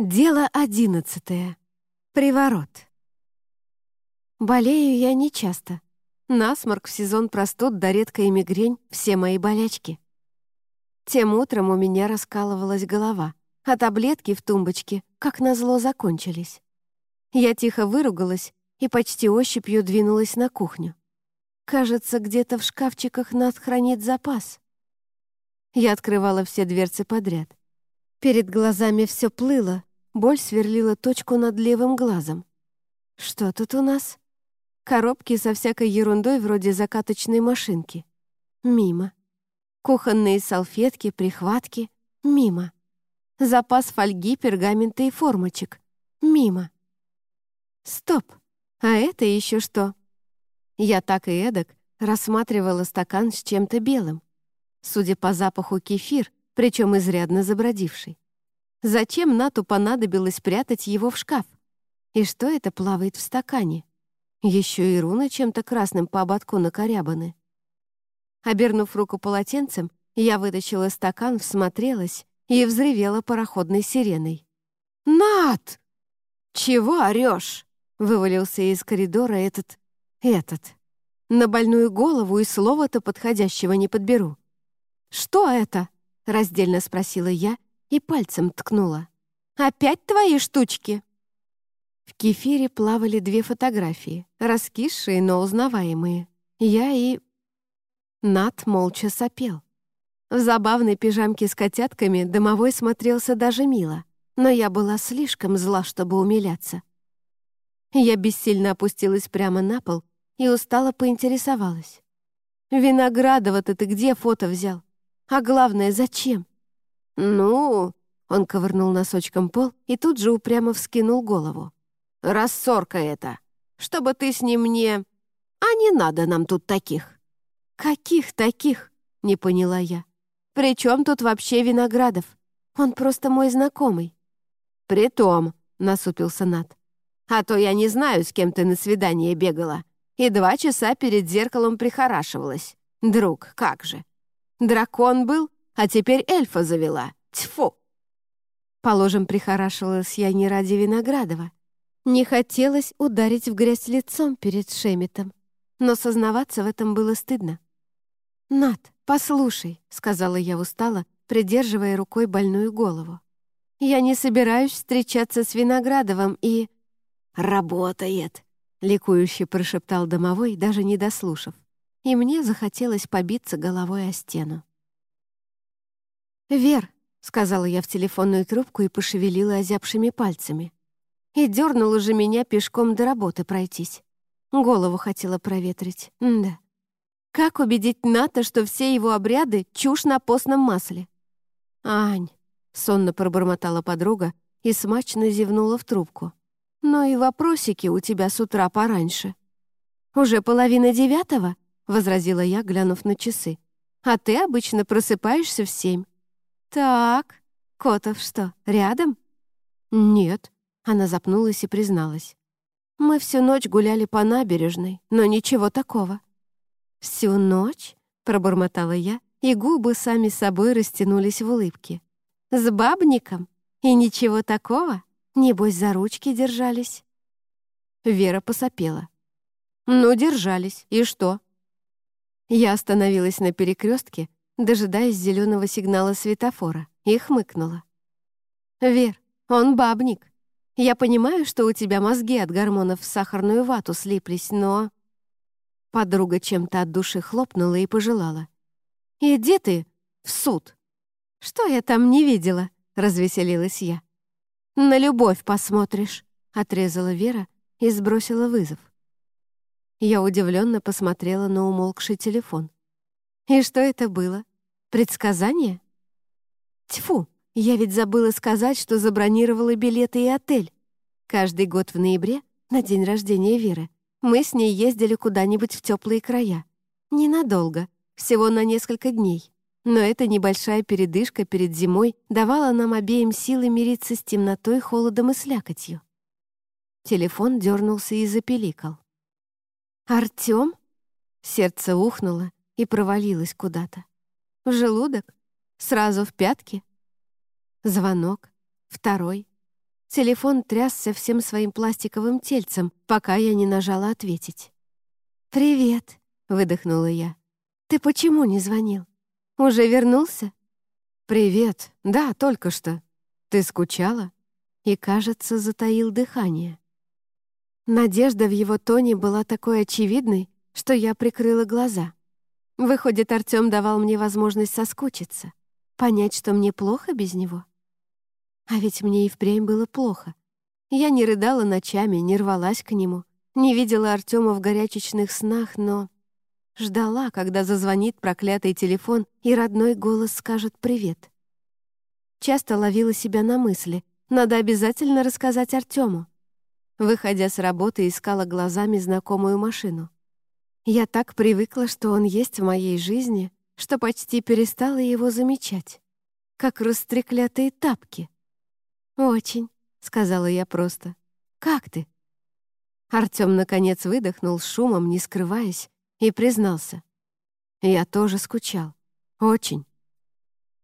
Дело одиннадцатое. Приворот. Болею я нечасто. Насморк в сезон простуд да редкая мигрень — все мои болячки. Тем утром у меня раскалывалась голова, а таблетки в тумбочке, как назло, закончились. Я тихо выругалась и почти ощупью двинулась на кухню. Кажется, где-то в шкафчиках нас хранит запас. Я открывала все дверцы подряд — Перед глазами все плыло, боль сверлила точку над левым глазом. Что тут у нас? Коробки со всякой ерундой вроде закаточной машинки. Мимо. Кухонные салфетки, прихватки. Мимо. Запас фольги, пергамента и формочек. Мимо. Стоп! А это еще что? Я так и эдак рассматривала стакан с чем-то белым. Судя по запаху кефир, причем изрядно забродивший. Зачем Нату понадобилось прятать его в шкаф? И что это плавает в стакане? Еще и руны чем-то красным по ободку накорябаны. Обернув руку полотенцем, я вытащила стакан, всмотрелась и взревела пароходной сиреной. «Нат!» «Чего орешь?» — вывалился из коридора этот... этот. На больную голову и слова-то подходящего не подберу. «Что это?» — раздельно спросила я и пальцем ткнула. «Опять твои штучки?» В кефире плавали две фотографии, раскисшие, но узнаваемые. Я и... Нат молча сопел. В забавной пижамке с котятками домовой смотрелся даже мило, но я была слишком зла, чтобы умиляться. Я бессильно опустилась прямо на пол и устало поинтересовалась. «Виноградова-то ты где фото взял? А главное, зачем?» «Ну...» — он ковырнул носочком пол и тут же упрямо вскинул голову. «Рассорка это! Чтобы ты с ним не... А не надо нам тут таких!» «Каких таких?» — не поняла я. «При чем тут вообще Виноградов? Он просто мой знакомый». «Притом», — насупился Нат. «А то я не знаю, с кем ты на свидание бегала, и два часа перед зеркалом прихорашивалась. Друг, как же! Дракон был, а теперь эльфа завела. Тьфу!» Положим, прихорашивалась я не ради Виноградова. Не хотелось ударить в грязь лицом перед Шемитом, но сознаваться в этом было стыдно. «Над, послушай», — сказала я устало, придерживая рукой больную голову. «Я не собираюсь встречаться с Виноградовым и...» «Работает», — ликующе прошептал домовой, даже не дослушав и мне захотелось побиться головой о стену. «Вер», — сказала я в телефонную трубку и пошевелила озябшими пальцами. И дернула же меня пешком до работы пройтись. Голову хотела проветрить, М да. Как убедить Ната, что все его обряды — чушь на постном масле? «Ань», — сонно пробормотала подруга и смачно зевнула в трубку. «Но и вопросики у тебя с утра пораньше». «Уже половина девятого?» — возразила я, глянув на часы. «А ты обычно просыпаешься в семь». «Так, Котов что, рядом?» «Нет», — она запнулась и призналась. «Мы всю ночь гуляли по набережной, но ничего такого». «Всю ночь?» — пробормотала я, и губы сами собой растянулись в улыбке. «С бабником? И ничего такого? Небось, за ручки держались?» Вера посопела. «Ну, держались. И что? Я остановилась на перекрестке, дожидаясь зеленого сигнала светофора, и хмыкнула. «Вер, он бабник. Я понимаю, что у тебя мозги от гормонов в сахарную вату слиплись, но...» Подруга чем-то от души хлопнула и пожелала. «Иди ты в суд!» «Что я там не видела?» — развеселилась я. «На любовь посмотришь», — отрезала Вера и сбросила вызов. Я удивленно посмотрела на умолкший телефон. И что это было? Предсказание? Тьфу, я ведь забыла сказать, что забронировала билеты и отель. Каждый год в ноябре, на день рождения Веры, мы с ней ездили куда-нибудь в теплые края. Ненадолго, всего на несколько дней. Но эта небольшая передышка перед зимой давала нам обеим силы мириться с темнотой, холодом и слякотью. Телефон дернулся и запеликал. «Артём?» Сердце ухнуло и провалилось куда-то. В желудок? Сразу в пятки? Звонок. Второй. Телефон трясся всем своим пластиковым тельцем, пока я не нажала ответить. «Привет», — выдохнула я. «Ты почему не звонил? Уже вернулся?» «Привет. Да, только что. Ты скучала?» И, кажется, затаил дыхание. Надежда в его тоне была такой очевидной, что я прикрыла глаза. Выходит, Артём давал мне возможность соскучиться, понять, что мне плохо без него. А ведь мне и впрямь было плохо. Я не рыдала ночами, не рвалась к нему, не видела Артема в горячечных снах, но ждала, когда зазвонит проклятый телефон и родной голос скажет «привет». Часто ловила себя на мысли, надо обязательно рассказать Артему. Выходя с работы, искала глазами знакомую машину. Я так привыкла, что он есть в моей жизни, что почти перестала его замечать. Как растреклятые тапки. «Очень», — сказала я просто. «Как ты?» Артём, наконец, выдохнул шумом, не скрываясь, и признался. «Я тоже скучал. Очень».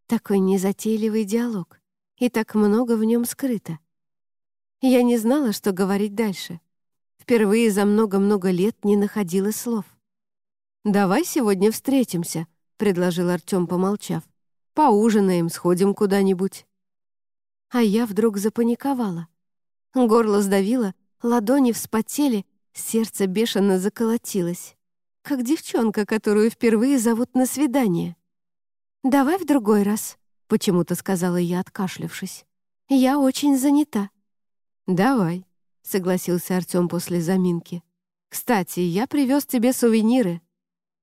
Такой незатейливый диалог, и так много в нем скрыто. Я не знала, что говорить дальше. Впервые за много-много лет не находила слов. «Давай сегодня встретимся», — предложил Артём, помолчав. «Поужинаем, сходим куда-нибудь» а я вдруг запаниковала. Горло сдавило, ладони вспотели, сердце бешено заколотилось. Как девчонка, которую впервые зовут на свидание. «Давай в другой раз», — почему-то сказала я, откашлявшись. «Я очень занята». «Давай», — согласился Артём после заминки. «Кстати, я привез тебе сувениры».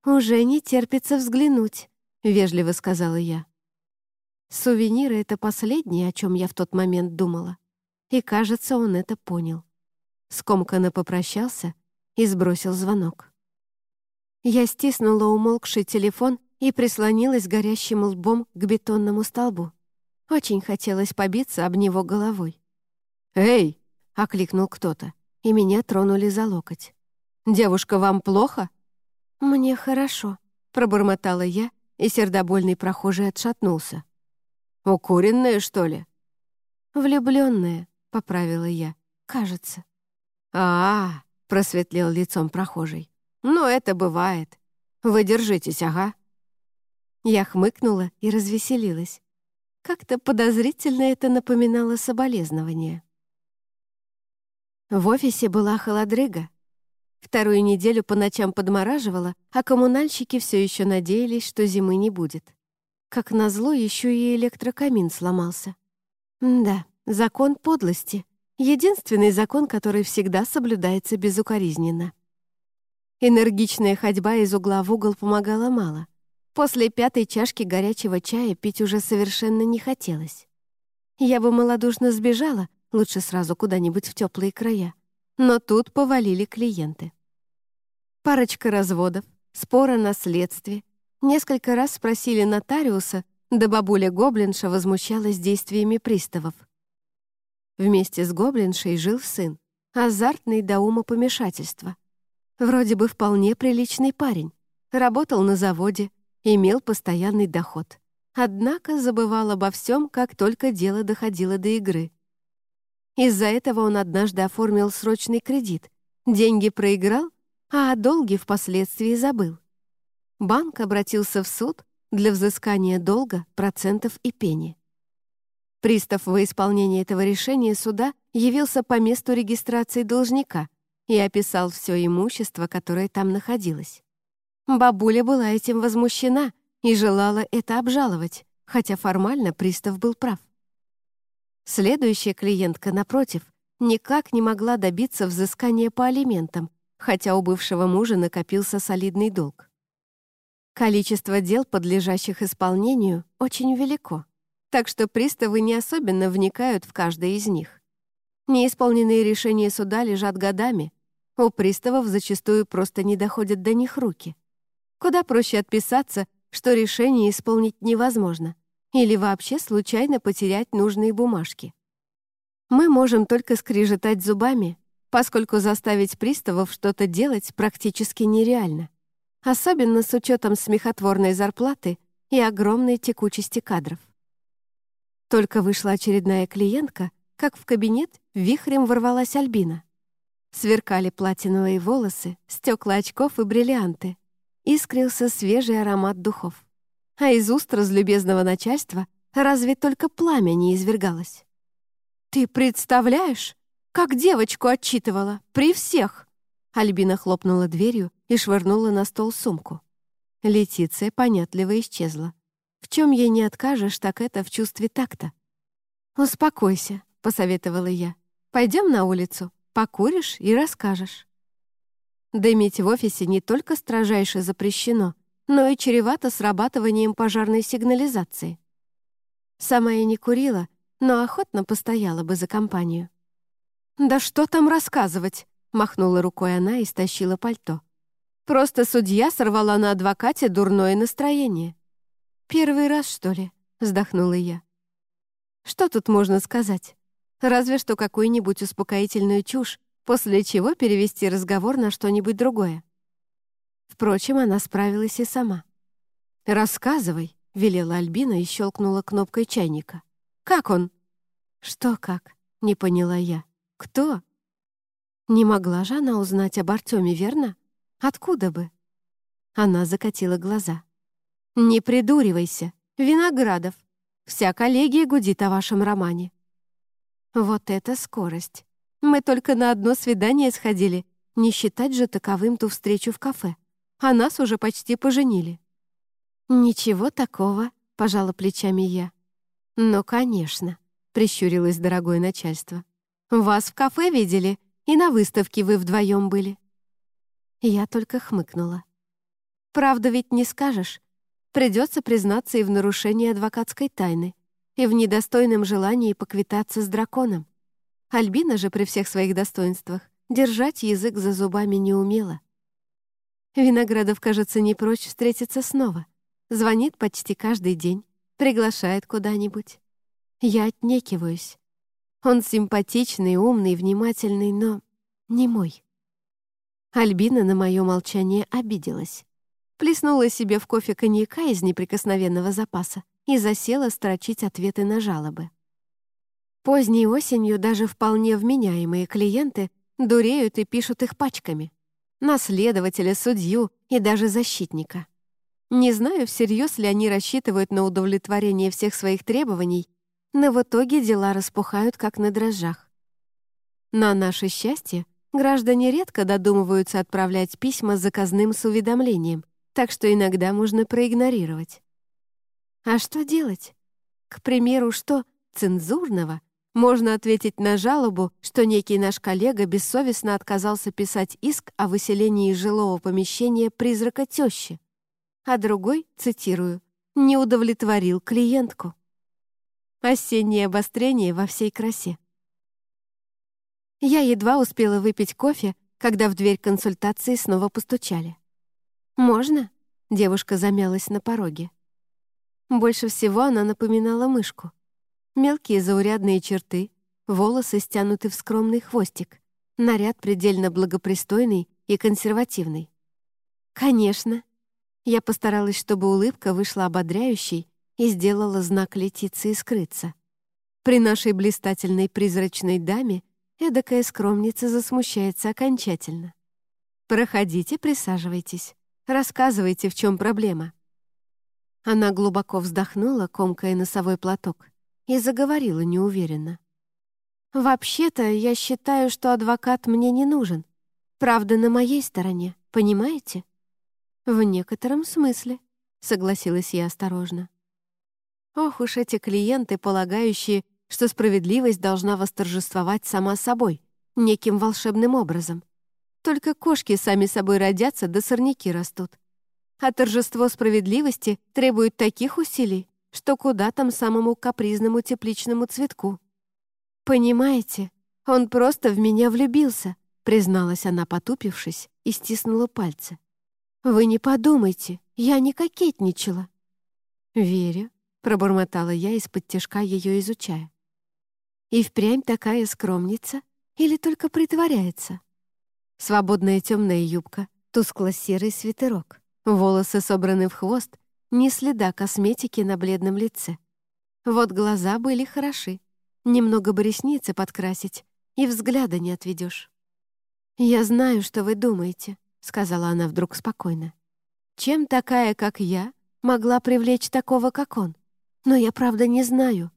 «Уже не терпится взглянуть», — вежливо сказала я. Сувениры — это последнее, о чем я в тот момент думала. И, кажется, он это понял. Скомканно попрощался и сбросил звонок. Я стиснула умолкший телефон и прислонилась горящим лбом к бетонному столбу. Очень хотелось побиться об него головой. «Эй!» — окликнул кто-то, и меня тронули за локоть. «Девушка, вам плохо?» «Мне хорошо», — пробормотала я, и сердобольный прохожий отшатнулся. «Укуренная, что ли?» «Влюбленная», — поправила я. «Кажется». «А-а-а», — просветлел лицом прохожий. «Ну, это бывает. Вы держитесь, ага». Я хмыкнула и развеселилась. Как-то подозрительно это напоминало соболезнование. В офисе была холодрыга. Вторую неделю по ночам подмораживала, а коммунальщики все еще надеялись, что зимы не будет. Как назло, еще и электрокамин сломался. да, закон подлости. Единственный закон, который всегда соблюдается безукоризненно. Энергичная ходьба из угла в угол помогала мало. После пятой чашки горячего чая пить уже совершенно не хотелось. Я бы малодушно сбежала, лучше сразу куда-нибудь в теплые края. Но тут повалили клиенты. Парочка разводов, спор о наследстве, Несколько раз спросили нотариуса, да бабуля Гоблинша возмущалась действиями приставов. Вместе с Гоблиншей жил сын, азартный до ума помешательства. Вроде бы вполне приличный парень, работал на заводе, имел постоянный доход. Однако забывал обо всем, как только дело доходило до игры. Из-за этого он однажды оформил срочный кредит, деньги проиграл, а о долге впоследствии забыл банк обратился в суд для взыскания долга, процентов и пени. Пристав во исполнение этого решения суда явился по месту регистрации должника и описал все имущество, которое там находилось. Бабуля была этим возмущена и желала это обжаловать, хотя формально пристав был прав. Следующая клиентка, напротив, никак не могла добиться взыскания по алиментам, хотя у бывшего мужа накопился солидный долг. Количество дел, подлежащих исполнению, очень велико, так что приставы не особенно вникают в каждое из них. Неисполненные решения суда лежат годами, у приставов зачастую просто не доходят до них руки. Куда проще отписаться, что решение исполнить невозможно, или вообще случайно потерять нужные бумажки. Мы можем только скрежетать зубами, поскольку заставить приставов что-то делать практически нереально особенно с учетом смехотворной зарплаты и огромной текучести кадров. Только вышла очередная клиентка, как в кабинет вихрем ворвалась Альбина. Сверкали платиновые волосы, стекла очков и бриллианты. Искрился свежий аромат духов. А из уст разлюбезного начальства разве только пламя не извергалось. «Ты представляешь, как девочку отчитывала, при всех!» Альбина хлопнула дверью и швырнула на стол сумку. Летиция понятливо исчезла. В чем ей не откажешь, так это в чувстве такта. «Успокойся», — посоветовала я. «Пойдем на улицу, покуришь и расскажешь». Дымить в офисе не только строжайше запрещено, но и чревато срабатыванием пожарной сигнализации. Сама я не курила, но охотно постояла бы за компанию. «Да что там рассказывать?» — махнула рукой она и стащила пальто. «Просто судья сорвала на адвокате дурное настроение». «Первый раз, что ли?» — вздохнула я. «Что тут можно сказать? Разве что какую-нибудь успокоительную чушь, после чего перевести разговор на что-нибудь другое». Впрочем, она справилась и сама. «Рассказывай», — велела Альбина и щелкнула кнопкой чайника. «Как он?» «Что как?» — не поняла я. «Кто?» Не могла же она узнать об Артеме, верно? Откуда бы? Она закатила глаза. «Не придуривайся, Виноградов. Вся коллегия гудит о вашем романе». Вот это скорость. Мы только на одно свидание сходили, не считать же таковым ту встречу в кафе. А нас уже почти поженили. «Ничего такого», — пожала плечами я. «Ну, конечно», — прищурилось дорогое начальство. Вас в кафе видели, и на выставке вы вдвоем были». Я только хмыкнула. «Правда ведь не скажешь. Придется признаться и в нарушении адвокатской тайны, и в недостойном желании поквитаться с драконом. Альбина же при всех своих достоинствах держать язык за зубами не умела. Виноградов, кажется, не прочь встретиться снова. Звонит почти каждый день, приглашает куда-нибудь. Я отнекиваюсь. Он симпатичный, умный, внимательный, но не мой. Альбина на мое молчание обиделась. Плеснула себе в кофе коньяка из неприкосновенного запаса и засела строчить ответы на жалобы. Поздней осенью даже вполне вменяемые клиенты дуреют и пишут их пачками. Наследователя, судью и даже защитника. Не знаю, всерьез ли они рассчитывают на удовлетворение всех своих требований но в итоге дела распухают, как на дрожжах. На наше счастье, граждане редко додумываются отправлять письма с заказным с уведомлением, так что иногда можно проигнорировать. А что делать? К примеру, что цензурного можно ответить на жалобу, что некий наш коллега бессовестно отказался писать иск о выселении жилого помещения призрака тещи, а другой, цитирую, «не удовлетворил клиентку». Осеннее обострение во всей красе. Я едва успела выпить кофе, когда в дверь консультации снова постучали. «Можно?» — девушка замялась на пороге. Больше всего она напоминала мышку. Мелкие заурядные черты, волосы стянуты в скромный хвостик, наряд предельно благопристойный и консервативный. «Конечно». Я постаралась, чтобы улыбка вышла ободряющей и сделала знак Летиции скрыться. При нашей блистательной призрачной даме эдакая скромница засмущается окончательно. «Проходите, присаживайтесь. Рассказывайте, в чем проблема». Она глубоко вздохнула, комкая носовой платок, и заговорила неуверенно. «Вообще-то я считаю, что адвокат мне не нужен. Правда, на моей стороне, понимаете?» «В некотором смысле», — согласилась я осторожно. Ох уж эти клиенты, полагающие, что справедливость должна восторжествовать сама собой, неким волшебным образом. Только кошки сами собой родятся, да сорняки растут. А торжество справедливости требует таких усилий, что куда там самому капризному тепличному цветку. «Понимаете, он просто в меня влюбился», призналась она, потупившись, и стиснула пальцы. «Вы не подумайте, я не кокетничала». «Верю», пробормотала я из-под тяжка ее изучая. И впрямь такая скромница или только притворяется? Свободная темная юбка, тускло-серый свитерок, волосы собраны в хвост, ни следа косметики на бледном лице. Вот глаза были хороши, Немного бы ресницы подкрасить, и взгляда не отведешь. «Я знаю, что вы думаете», — сказала она вдруг спокойно. «Чем такая, как я, могла привлечь такого, как он? Но я, правда, не знаю.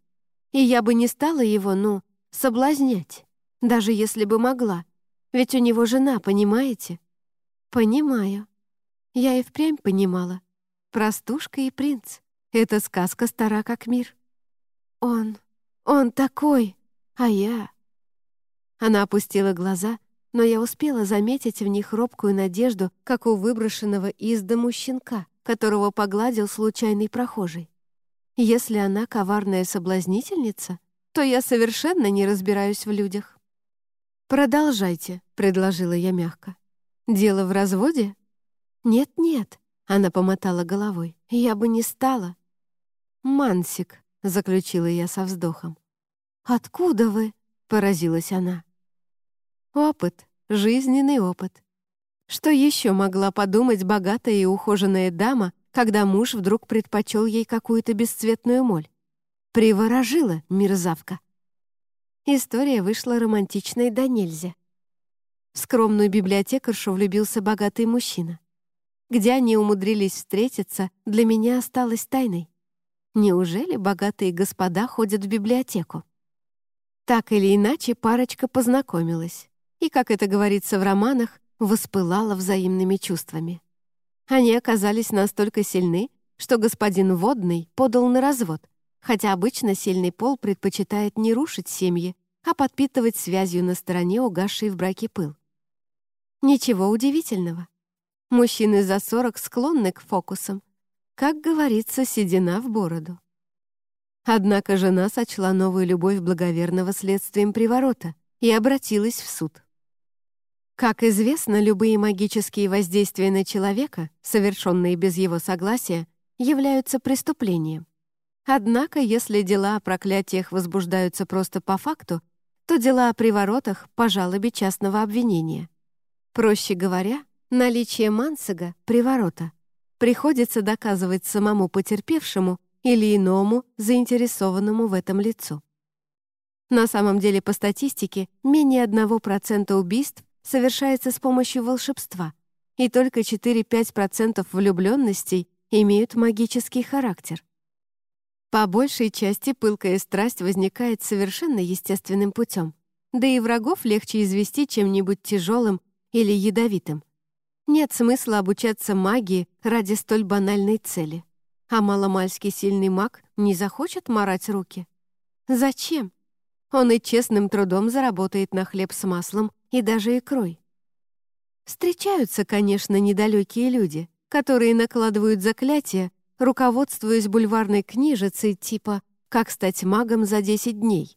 И я бы не стала его, ну, соблазнять, даже если бы могла. Ведь у него жена, понимаете?» «Понимаю. Я и впрямь понимала. Простушка и принц. Эта сказка стара как мир. Он, он такой, а я...» Она опустила глаза, но я успела заметить в них робкую надежду, как у выброшенного из дому щенка, которого погладил случайный прохожий. Если она коварная соблазнительница, то я совершенно не разбираюсь в людях. «Продолжайте», — предложила я мягко. «Дело в разводе?» «Нет-нет», — она помотала головой. «Я бы не стала». «Мансик», — заключила я со вздохом. «Откуда вы?» — поразилась она. «Опыт, жизненный опыт. Что еще могла подумать богатая и ухоженная дама, когда муж вдруг предпочел ей какую-то бесцветную моль? Приворожила мерзавка». История вышла романтичной до нельзя. В скромную библиотекаршу влюбился богатый мужчина. Где они умудрились встретиться, для меня осталось тайной. Неужели богатые господа ходят в библиотеку? Так или иначе, парочка познакомилась. И, как это говорится в романах, воспылала взаимными чувствами. Они оказались настолько сильны, что господин Водный подал на развод, хотя обычно сильный пол предпочитает не рушить семьи, а подпитывать связью на стороне угасший в браке пыл. Ничего удивительного. Мужчины за 40 склонны к фокусам. Как говорится, седина в бороду. Однако жена сочла новую любовь благоверного следствием приворота и обратилась в суд. Как известно, любые магические воздействия на человека, совершенные без его согласия, являются преступлением. Однако, если дела о проклятиях возбуждаются просто по факту, то дела о приворотах по жалобе частного обвинения. Проще говоря, наличие мансага, приворота, приходится доказывать самому потерпевшему или иному, заинтересованному в этом лицу. На самом деле, по статистике, менее 1% убийств совершается с помощью волшебства, и только 4-5% влюбленностей имеют магический характер. По большей части пылкая страсть возникает совершенно естественным путем, да и врагов легче извести чем-нибудь тяжелым или ядовитым. Нет смысла обучаться магии ради столь банальной цели. А маломальский сильный маг не захочет марать руки. Зачем? Он и честным трудом заработает на хлеб с маслом и даже икрой. Встречаются, конечно, недалекие люди, которые накладывают заклятия, руководствуясь бульварной книжицей типа «Как стать магом за 10 дней».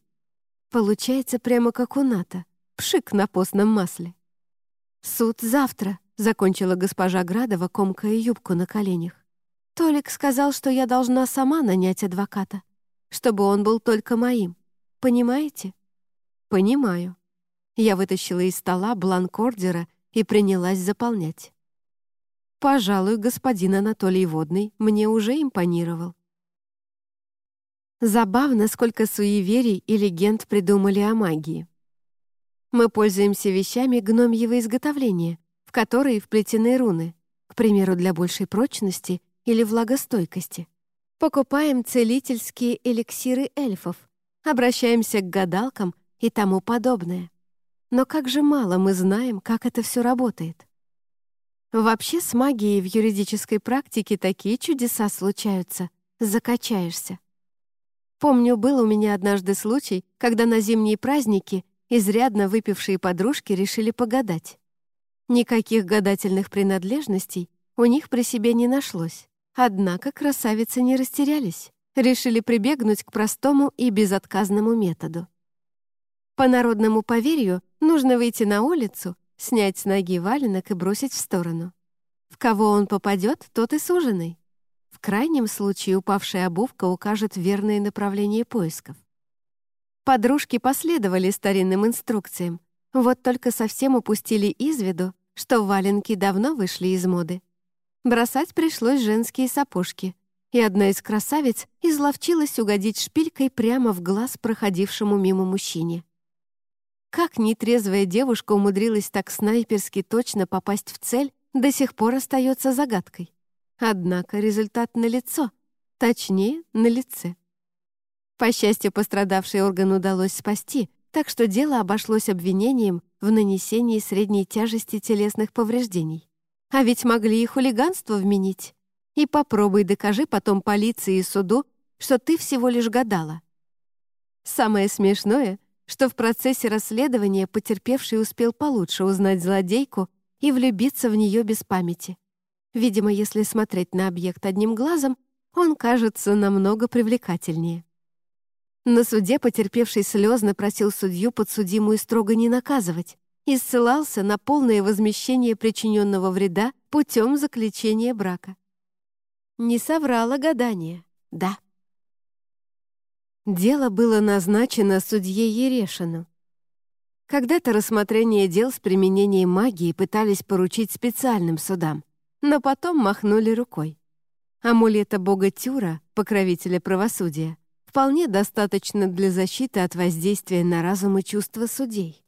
Получается прямо как у НАТО, пшик на постном масле. «Суд завтра», — закончила госпожа Градова, комкая юбку на коленях. «Толик сказал, что я должна сама нанять адвоката, чтобы он был только моим. Понимаете?» «Понимаю». Я вытащила из стола бланк ордера и принялась заполнять. Пожалуй, господин Анатолий Водный мне уже импонировал. Забавно, сколько суеверий и легенд придумали о магии. Мы пользуемся вещами гномьего изготовления, которые вплетены руны, к примеру, для большей прочности или влагостойкости. Покупаем целительские эликсиры эльфов, обращаемся к гадалкам и тому подобное. Но как же мало мы знаем, как это все работает. Вообще с магией в юридической практике такие чудеса случаются, закачаешься. Помню, был у меня однажды случай, когда на зимние праздники изрядно выпившие подружки решили погадать. Никаких гадательных принадлежностей у них при себе не нашлось. Однако красавицы не растерялись, решили прибегнуть к простому и безотказному методу. По народному поверью нужно выйти на улицу, снять с ноги валенок и бросить в сторону. В кого он попадет, тот и суженый. В крайнем случае упавшая обувка укажет верное направление поисков. Подружки последовали старинным инструкциям, вот только совсем упустили из виду, что валенки давно вышли из моды. Бросать пришлось женские сапожки, и одна из красавиц изловчилась угодить шпилькой прямо в глаз проходившему мимо мужчине. Как нетрезвая девушка умудрилась так снайперски точно попасть в цель, до сих пор остается загадкой. Однако результат налицо, точнее, на лице. По счастью, пострадавший орган удалось спасти, так что дело обошлось обвинением в нанесении средней тяжести телесных повреждений. А ведь могли и хулиганство вменить. И попробуй докажи потом полиции и суду, что ты всего лишь гадала. Самое смешное, что в процессе расследования потерпевший успел получше узнать злодейку и влюбиться в нее без памяти. Видимо, если смотреть на объект одним глазом, он кажется намного привлекательнее. На суде потерпевший слезно просил судью подсудимую строго не наказывать и ссылался на полное возмещение причиненного вреда путем заключения брака. Не соврала гадание, да. Дело было назначено судье Ерешину. Когда-то рассмотрение дел с применением магии пытались поручить специальным судам, но потом махнули рукой. Амулета бога Тюра, покровителя правосудия, вполне достаточно для защиты от воздействия на разум и чувства судей.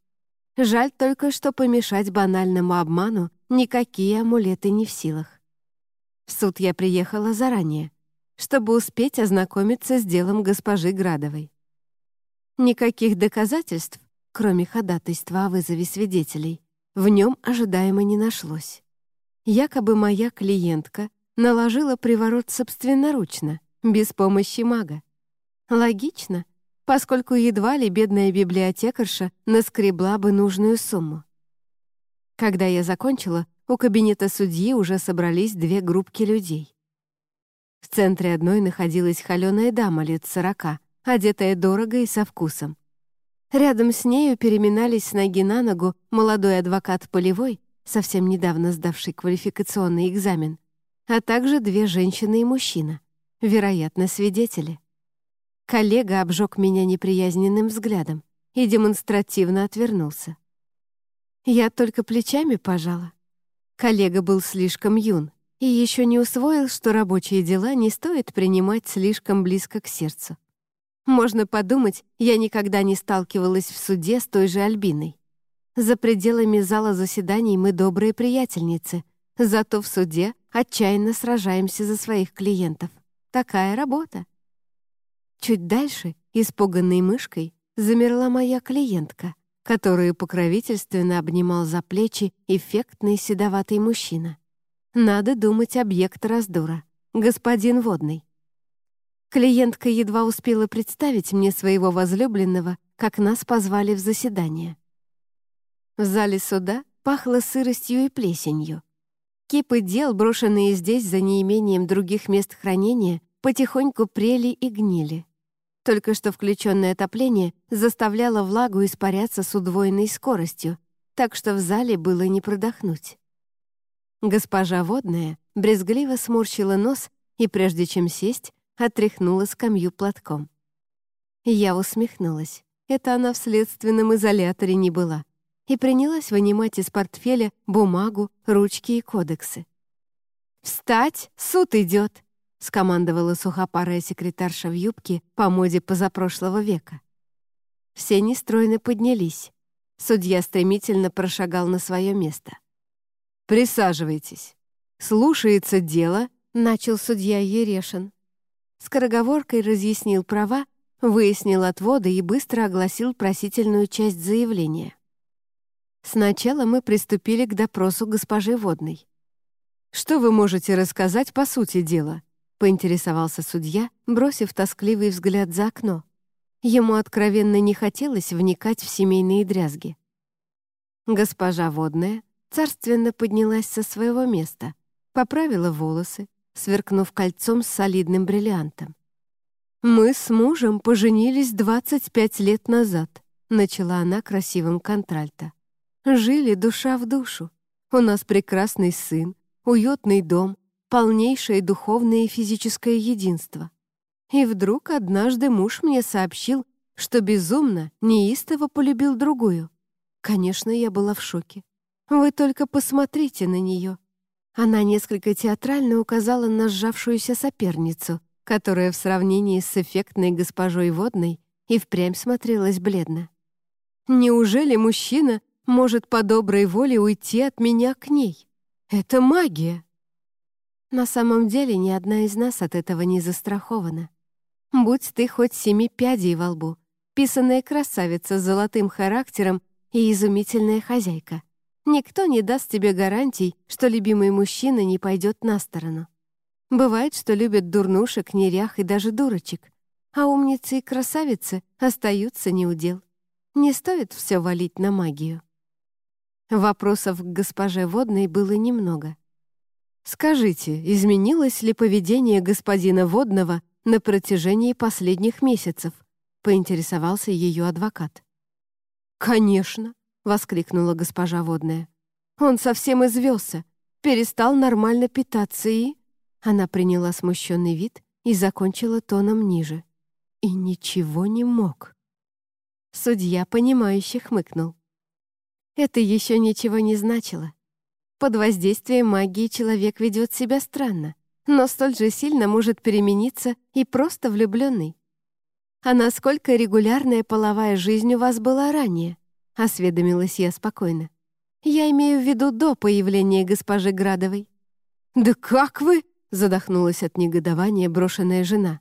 Жаль только, что помешать банальному обману никакие амулеты не в силах. В суд я приехала заранее, чтобы успеть ознакомиться с делом госпожи Градовой. Никаких доказательств, кроме ходатайства о вызове свидетелей, в нем ожидаемо не нашлось. Якобы моя клиентка наложила приворот собственноручно, без помощи мага. Логично, поскольку едва ли бедная библиотекарша наскребла бы нужную сумму. Когда я закончила, у кабинета судьи уже собрались две группки людей. В центре одной находилась холеная дама лет сорока, одетая дорого и со вкусом. Рядом с нею переминались с ноги на ногу молодой адвокат Полевой, совсем недавно сдавший квалификационный экзамен, а также две женщины и мужчина, вероятно, свидетели. Коллега обжег меня неприязненным взглядом и демонстративно отвернулся. Я только плечами пожала. Коллега был слишком юн, и еще не усвоил, что рабочие дела не стоит принимать слишком близко к сердцу. Можно подумать, я никогда не сталкивалась в суде с той же Альбиной. За пределами зала заседаний мы добрые приятельницы, зато в суде отчаянно сражаемся за своих клиентов. Такая работа. Чуть дальше, испуганной мышкой, замерла моя клиентка, которую покровительственно обнимал за плечи эффектный седоватый мужчина. Надо думать объект раздора. Господин Водный. Клиентка едва успела представить мне своего возлюбленного, как нас позвали в заседание. В зале суда пахло сыростью и плесенью. Кипы дел, брошенные здесь за неимением других мест хранения, потихоньку прели и гнили. Только что включенное отопление заставляло влагу испаряться с удвоенной скоростью, так что в зале было не продохнуть. Госпожа водная брезгливо сморщила нос и, прежде чем сесть, отряхнула скамью платком. Я усмехнулась. Это она в следственном изоляторе не была. И принялась вынимать из портфеля бумагу, ручки и кодексы. «Встать! Суд идет!» — скомандовала сухопарая секретарша в юбке по моде позапрошлого века. Все нестройно поднялись. Судья стремительно прошагал на свое место. «Присаживайтесь. Слушается дело», — начал судья Ерешин. Скороговоркой разъяснил права, выяснил отводы и быстро огласил просительную часть заявления. Сначала мы приступили к допросу госпожи Водной. «Что вы можете рассказать по сути дела?» — поинтересовался судья, бросив тоскливый взгляд за окно. Ему откровенно не хотелось вникать в семейные дрязги. Госпожа Водная царственно поднялась со своего места, поправила волосы, сверкнув кольцом с солидным бриллиантом. «Мы с мужем поженились 25 лет назад», — начала она красивым контральто. «Жили душа в душу. У нас прекрасный сын, уютный дом, полнейшее духовное и физическое единство. И вдруг однажды муж мне сообщил, что безумно, неистово полюбил другую. Конечно, я была в шоке. Вы только посмотрите на нее. Она несколько театрально указала на сжавшуюся соперницу, которая в сравнении с эффектной госпожой Водной и впрямь смотрелась бледно. «Неужели мужчина может по доброй воле уйти от меня к ней? Это магия!» На самом деле ни одна из нас от этого не застрахована. Будь ты хоть семи пядей во лбу, писаная красавица с золотым характером и изумительная хозяйка. Никто не даст тебе гарантий, что любимый мужчина не пойдет на сторону. Бывает, что любят дурнушек, нерях и даже дурочек, а умницы и красавицы остаются неудел. Не стоит все валить на магию. Вопросов к госпоже Водной было немного. «Скажите, изменилось ли поведение господина Водного на протяжении последних месяцев?» — поинтересовался ее адвокат. «Конечно!» — воскликнула госпожа Водная. «Он совсем извелся, перестал нормально питаться и...» Она приняла смущенный вид и закончила тоном ниже. «И ничего не мог». Судья, понимающе хмыкнул. Это еще ничего не значило. Под воздействием магии человек ведет себя странно но столь же сильно может перемениться и просто влюбленный. «А насколько регулярная половая жизнь у вас была ранее?» — осведомилась я спокойно. «Я имею в виду до появления госпожи Градовой». «Да как вы?» — задохнулась от негодования брошенная жена.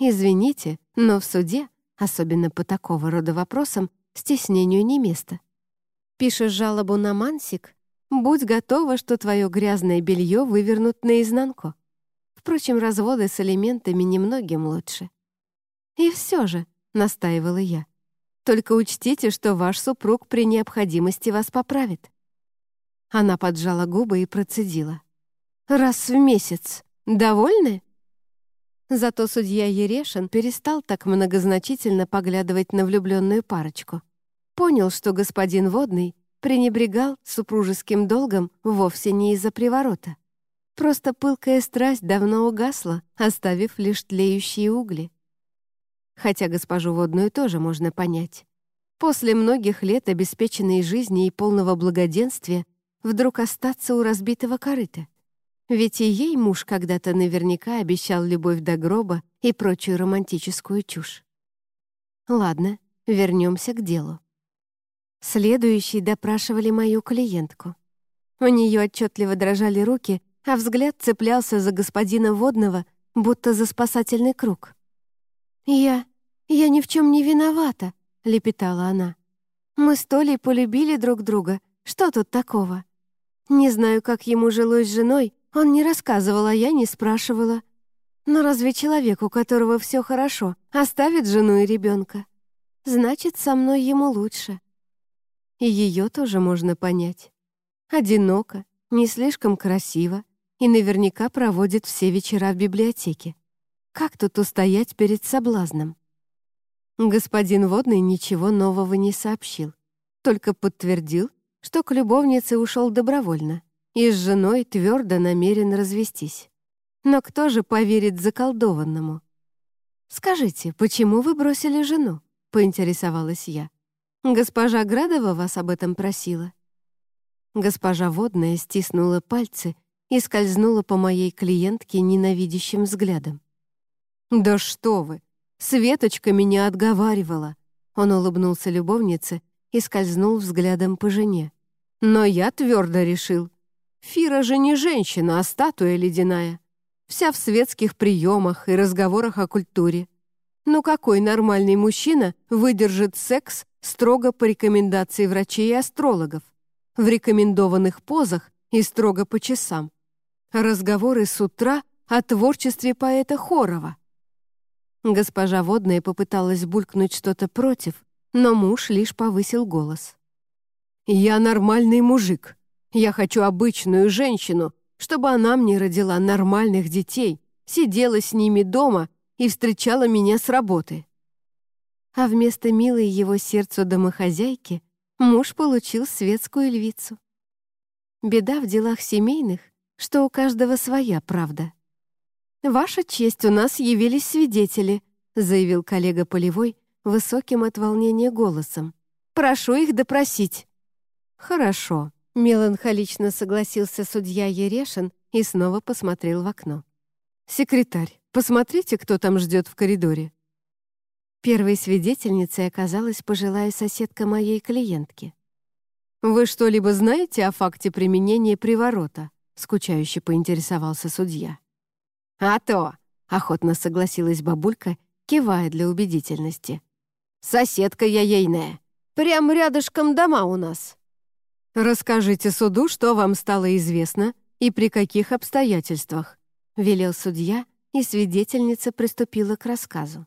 «Извините, но в суде, особенно по такого рода вопросам, стеснению не место. Пишешь жалобу на Мансик, Будь готова, что твое грязное белье вывернут наизнанку. Впрочем, разводы с элементами немногим лучше. И все же, — настаивала я, — только учтите, что ваш супруг при необходимости вас поправит. Она поджала губы и процедила. «Раз в месяц. Довольны?» Зато судья Ерешин перестал так многозначительно поглядывать на влюбленную парочку. Понял, что господин Водный пренебрегал супружеским долгом вовсе не из-за приворота. Просто пылкая страсть давно угасла, оставив лишь тлеющие угли. Хотя госпожу водную тоже можно понять. После многих лет обеспеченной жизни и полного благоденствия вдруг остаться у разбитого корыта. Ведь и ей муж когда-то наверняка обещал любовь до гроба и прочую романтическую чушь. Ладно, вернемся к делу. Следующие допрашивали мою клиентку. У нее отчетливо дрожали руки, а взгляд цеплялся за господина Водного, будто за спасательный круг. «Я... я ни в чем не виновата», — лепетала она. «Мы с Толей полюбили друг друга. Что тут такого? Не знаю, как ему жилось с женой, он не рассказывал, а я не спрашивала. Но разве человек, у которого все хорошо, оставит жену и ребенка? Значит, со мной ему лучше». И ее тоже можно понять. Одиноко, не слишком красиво и наверняка проводит все вечера в библиотеке. Как тут устоять перед соблазном? Господин Водный ничего нового не сообщил, только подтвердил, что к любовнице ушел добровольно и с женой твердо намерен развестись. Но кто же поверит заколдованному? «Скажите, почему вы бросили жену?» — поинтересовалась я. Госпожа Градова вас об этом просила». Госпожа Водная стиснула пальцы и скользнула по моей клиентке ненавидящим взглядом. «Да что вы! Светочка меня отговаривала!» Он улыбнулся любовнице и скользнул взглядом по жене. «Но я твердо решил. Фира же не женщина, а статуя ледяная. Вся в светских приемах и разговорах о культуре. Ну какой нормальный мужчина выдержит секс строго по рекомендации врачей и астрологов, в рекомендованных позах и строго по часам. Разговоры с утра о творчестве поэта Хорова. Госпожа Водная попыталась булькнуть что-то против, но муж лишь повысил голос. «Я нормальный мужик. Я хочу обычную женщину, чтобы она мне родила нормальных детей, сидела с ними дома и встречала меня с работы а вместо милой его сердцу домохозяйки муж получил светскую львицу. Беда в делах семейных, что у каждого своя правда. «Ваша честь, у нас явились свидетели», заявил коллега Полевой высоким от волнения голосом. «Прошу их допросить». «Хорошо», Меланхолично согласился судья Ерешин и снова посмотрел в окно. «Секретарь, посмотрите, кто там ждет в коридоре». Первой свидетельницей оказалась пожилая соседка моей клиентки. «Вы что-либо знаете о факте применения приворота?» — скучающе поинтересовался судья. «А то!» — охотно согласилась бабулька, кивая для убедительности. «Соседка я ейная. Прям рядышком дома у нас». «Расскажите суду, что вам стало известно и при каких обстоятельствах», — велел судья, и свидетельница приступила к рассказу.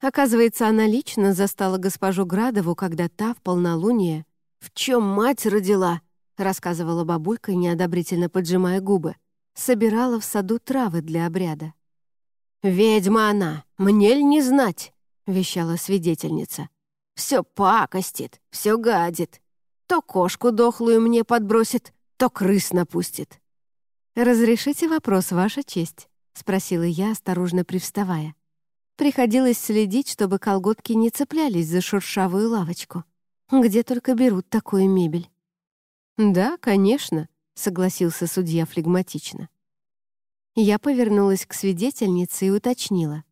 Оказывается, она лично застала госпожу Градову, когда та в полнолуние «В чем мать родила?» — рассказывала бабулька, неодобрительно поджимая губы. Собирала в саду травы для обряда. «Ведьма она, мне ли не знать?» — вещала свидетельница. «Все пакостит, все гадит. То кошку дохлую мне подбросит, то крыс напустит». «Разрешите вопрос, Ваша честь?» — спросила я, осторожно привставая. Приходилось следить, чтобы колготки не цеплялись за шуршавую лавочку. Где только берут такую мебель. «Да, конечно», — согласился судья флегматично. Я повернулась к свидетельнице и уточнила.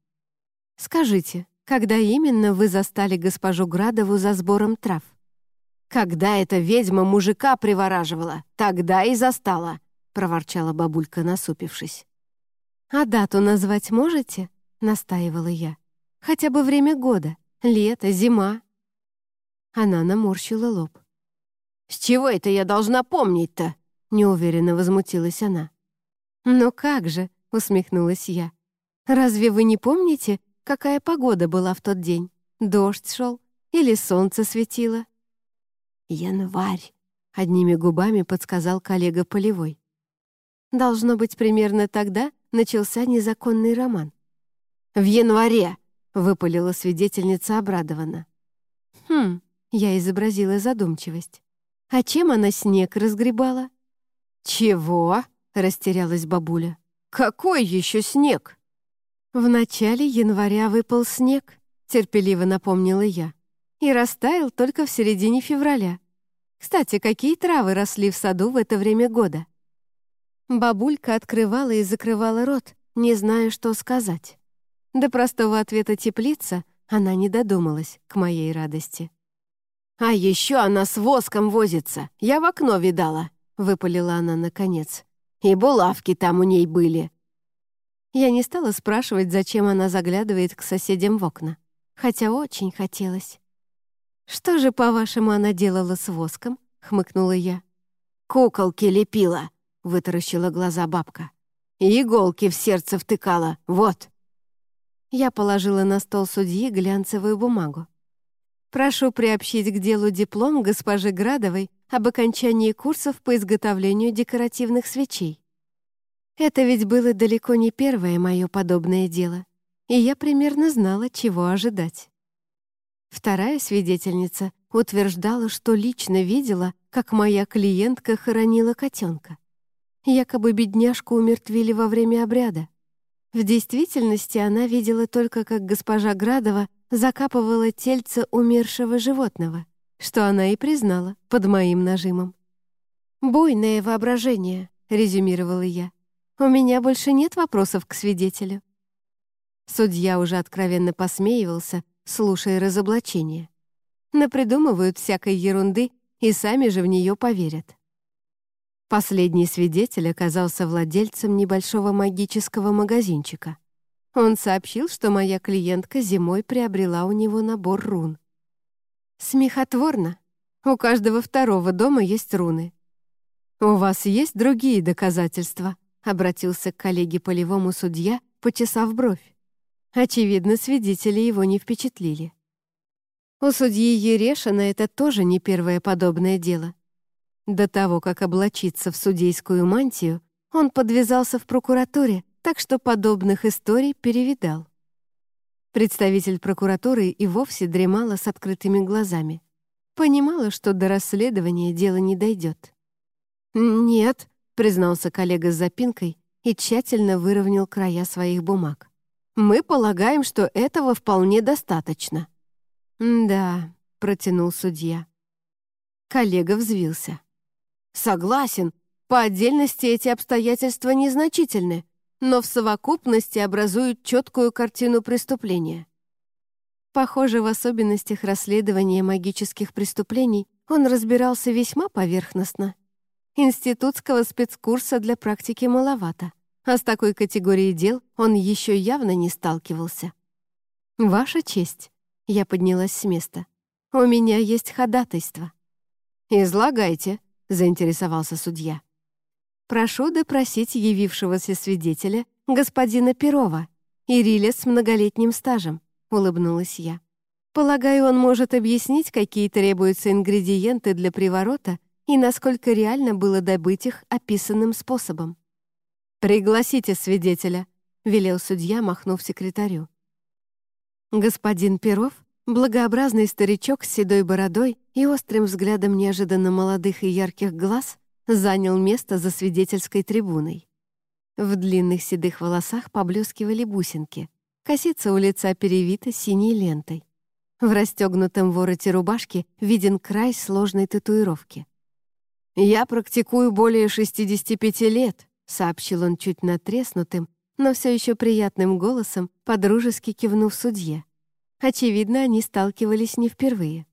«Скажите, когда именно вы застали госпожу Градову за сбором трав?» «Когда эта ведьма мужика привораживала, тогда и застала», — проворчала бабулька, насупившись. «А дату назвать можете?» — настаивала я. «Хотя бы время года. Лето, зима». Она наморщила лоб. «С чего это я должна помнить-то?» — неуверенно возмутилась она. «Ну как же», — усмехнулась я. «Разве вы не помните, какая погода была в тот день? Дождь шел или солнце светило?» «Январь», — одними губами подсказал коллега Полевой. Должно быть, примерно тогда начался незаконный роман. «В январе!» — выпалила свидетельница обрадованно. «Хм», — я изобразила задумчивость. «А чем она снег разгребала?» «Чего?» растерялась бабуля. «Какой еще снег?» «В начале января выпал снег», — терпеливо напомнила я. «И растаял только в середине февраля. Кстати, какие травы росли в саду в это время года?» Бабулька открывала и закрывала рот, не зная, что сказать. До простого ответа теплица она не додумалась, к моей радости. «А еще она с воском возится, я в окно видала», — выпалила она наконец. И булавки там у ней были». Я не стала спрашивать, зачем она заглядывает к соседям в окна, хотя очень хотелось. «Что же, по-вашему, она делала с воском?» — хмыкнула я. «Куколки лепила», — вытаращила глаза бабка. «И иголки в сердце втыкала, вот». Я положила на стол судьи глянцевую бумагу. «Прошу приобщить к делу диплом госпожи Градовой об окончании курсов по изготовлению декоративных свечей. Это ведь было далеко не первое мое подобное дело, и я примерно знала, чего ожидать. Вторая свидетельница утверждала, что лично видела, как моя клиентка хоронила котенка. Якобы бедняжку умертвили во время обряда. В действительности она видела только, как госпожа Градова закапывала тельце умершего животного — что она и признала под моим нажимом. «Буйное воображение», — резюмировала я. «У меня больше нет вопросов к свидетелю». Судья уже откровенно посмеивался, слушая разоблачение. Напридумывают всякой ерунды и сами же в нее поверят. Последний свидетель оказался владельцем небольшого магического магазинчика. Он сообщил, что моя клиентка зимой приобрела у него набор рун. Смехотворно. У каждого второго дома есть руны. «У вас есть другие доказательства?» — обратился к коллеге полевому судья, почесав бровь. Очевидно, свидетели его не впечатлили. У судьи Ерешина это тоже не первое подобное дело. До того, как облачиться в судейскую мантию, он подвязался в прокуратуре, так что подобных историй перевидал. Представитель прокуратуры и вовсе дремала с открытыми глазами. Понимала, что до расследования дело не дойдет. «Нет», — признался коллега с запинкой и тщательно выровнял края своих бумаг. «Мы полагаем, что этого вполне достаточно». «Да», — протянул судья. Коллега взвился. Согласен, по отдельности эти обстоятельства незначительны, но в совокупности образуют четкую картину преступления. Похоже, в особенностях расследования магических преступлений он разбирался весьма поверхностно. Институтского спецкурса для практики маловато, а с такой категорией дел он еще явно не сталкивался. «Ваша честь», — я поднялась с места, — «у меня есть ходатайство». «Излагайте», — заинтересовался судья. «Прошу допросить явившегося свидетеля, господина Перова, Ириля с многолетним стажем», — улыбнулась я. «Полагаю, он может объяснить, какие требуются ингредиенты для приворота и насколько реально было добыть их описанным способом». «Пригласите свидетеля», — велел судья, махнув секретарю. Господин Перов, благообразный старичок с седой бородой и острым взглядом неожиданно молодых и ярких глаз, занял место за свидетельской трибуной. В длинных седых волосах поблескивали бусинки. Косица у лица перевита синей лентой. В расстегнутом вороте рубашки виден край сложной татуировки. «Я практикую более 65 лет», — сообщил он чуть натреснутым, но все еще приятным голосом, подружески кивнув судье. Очевидно, они сталкивались не впервые.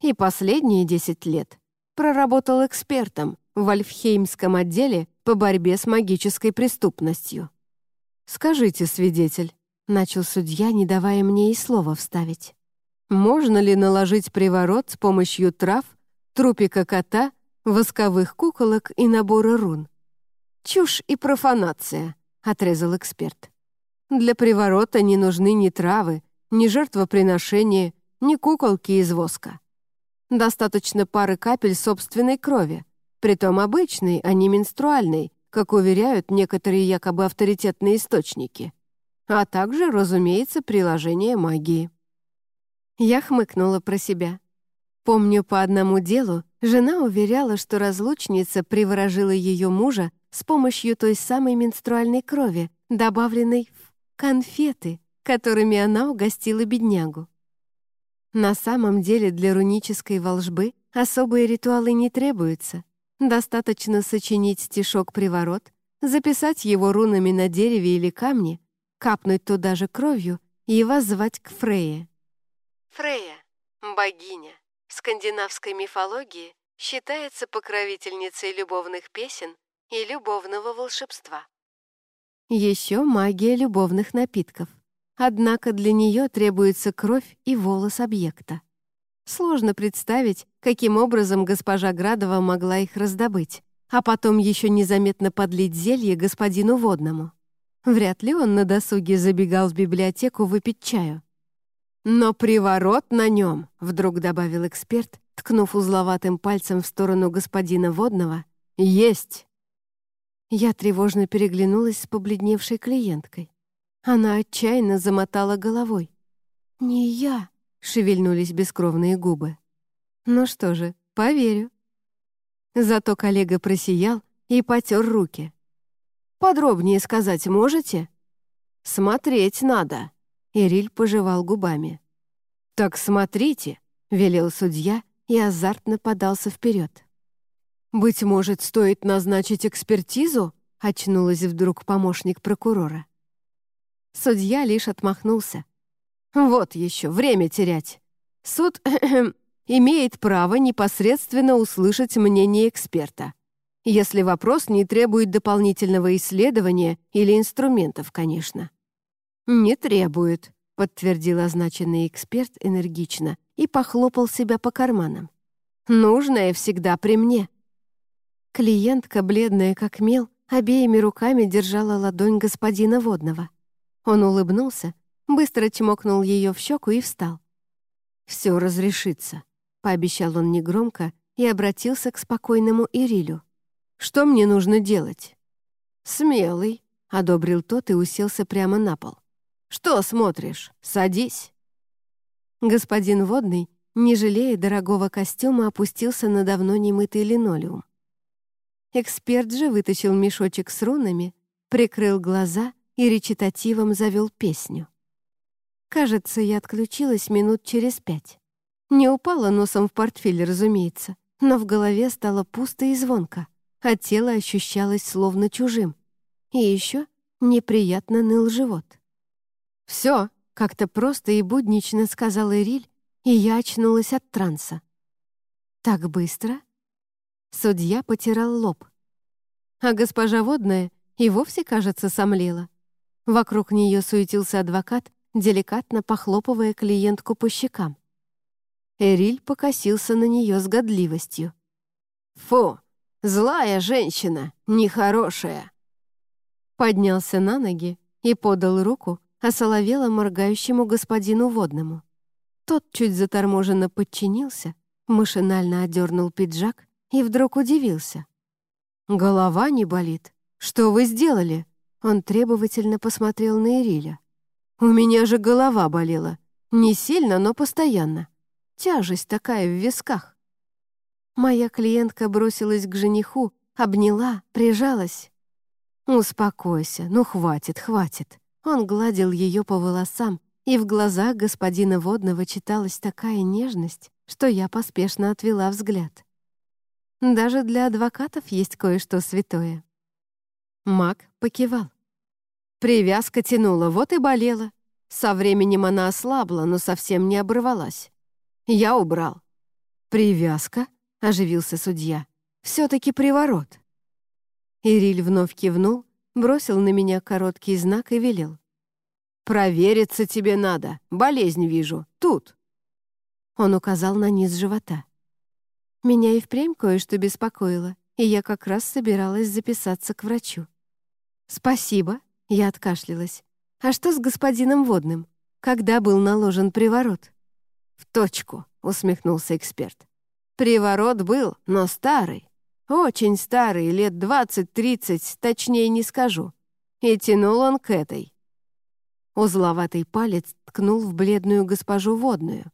И последние десять лет проработал экспертом в Альфхеймском отделе по борьбе с магической преступностью. «Скажите, свидетель», — начал судья, не давая мне и слова вставить, «можно ли наложить приворот с помощью трав, трупика кота, восковых куколок и набора рун?» «Чушь и профанация», — отрезал эксперт. «Для приворота не нужны ни травы, ни жертвоприношения, ни куколки из воска. Достаточно пары капель собственной крови, притом обычной, а не менструальной, как уверяют некоторые якобы авторитетные источники, а также, разумеется, приложение магии. Я хмыкнула про себя. Помню, по одному делу жена уверяла, что разлучница приворожила ее мужа с помощью той самой менструальной крови, добавленной в конфеты, которыми она угостила беднягу. На самом деле для рунической волжбы особые ритуалы не требуются. Достаточно сочинить стишок-приворот, записать его рунами на дереве или камне, капнуть туда же кровью и воззвать к Фрейе. Фрея — богиня. В скандинавской мифологии считается покровительницей любовных песен и любовного волшебства. Еще магия любовных напитков. Однако для нее требуется кровь и волос объекта. Сложно представить, каким образом госпожа Градова могла их раздобыть, а потом еще незаметно подлить зелье господину Водному. Вряд ли он на досуге забегал в библиотеку выпить чаю. «Но приворот на нем», — вдруг добавил эксперт, ткнув узловатым пальцем в сторону господина Водного, — «есть». Я тревожно переглянулась с побледневшей клиенткой. Она отчаянно замотала головой. «Не я», — шевельнулись бескровные губы. «Ну что же, поверю». Зато коллега просиял и потер руки. «Подробнее сказать можете?» «Смотреть надо», — Ириль пожевал губами. «Так смотрите», — велел судья и азартно подался вперед. «Быть может, стоит назначить экспертизу?» — очнулась вдруг помощник прокурора. Судья лишь отмахнулся. «Вот еще, время терять. Суд имеет право непосредственно услышать мнение эксперта, если вопрос не требует дополнительного исследования или инструментов, конечно». «Не требует», — подтвердил означенный эксперт энергично и похлопал себя по карманам. «Нужное всегда при мне». Клиентка, бледная как мел, обеими руками держала ладонь господина Водного. Он улыбнулся, быстро чмокнул ее в щеку и встал. «Все разрешится», — пообещал он негромко и обратился к спокойному Ирилю. «Что мне нужно делать?» «Смелый», — одобрил тот и уселся прямо на пол. «Что смотришь? Садись». Господин Водный, не жалея дорогого костюма, опустился на давно немытый линолеум. Эксперт же вытащил мешочек с рунами, прикрыл глаза и речитативом завел песню. Кажется, я отключилась минут через пять. Не упала носом в портфель, разумеется, но в голове стало пусто и звонко, а тело ощущалось словно чужим. И еще неприятно ныл живот. «Все», — как-то просто и буднично сказал Ириль, и я очнулась от транса. «Так быстро?» Судья потирал лоб. А госпожа Водная и вовсе, кажется, сомлела. Вокруг нее суетился адвокат, деликатно похлопывая клиентку по щекам. Эриль покосился на нее с годливостью. «Фу! Злая женщина, нехорошая!» Поднялся на ноги и подал руку осоловело моргающему господину водному. Тот чуть заторможенно подчинился, машинально одернул пиджак и вдруг удивился. «Голова не болит? Что вы сделали?» Он требовательно посмотрел на Ириля. «У меня же голова болела. Не сильно, но постоянно. Тяжесть такая в висках». Моя клиентка бросилась к жениху, обняла, прижалась. «Успокойся, ну хватит, хватит». Он гладил ее по волосам, и в глазах господина Водного читалась такая нежность, что я поспешно отвела взгляд. Даже для адвокатов есть кое-что святое. Мак покивал. Привязка тянула, вот и болела. Со временем она ослабла, но совсем не оборвалась. Я убрал. «Привязка?» — оживился судья. «Все-таки приворот». Ириль вновь кивнул, бросил на меня короткий знак и велел. «Провериться тебе надо. Болезнь вижу. Тут». Он указал на низ живота. Меня и впрямь кое-что беспокоило, и я как раз собиралась записаться к врачу. «Спасибо», — я откашлялась. «А что с господином Водным? Когда был наложен приворот?» «В точку», — усмехнулся эксперт. «Приворот был, но старый. Очень старый, лет двадцать-тридцать, точнее не скажу. И тянул он к этой. Узловатый палец ткнул в бледную госпожу водную.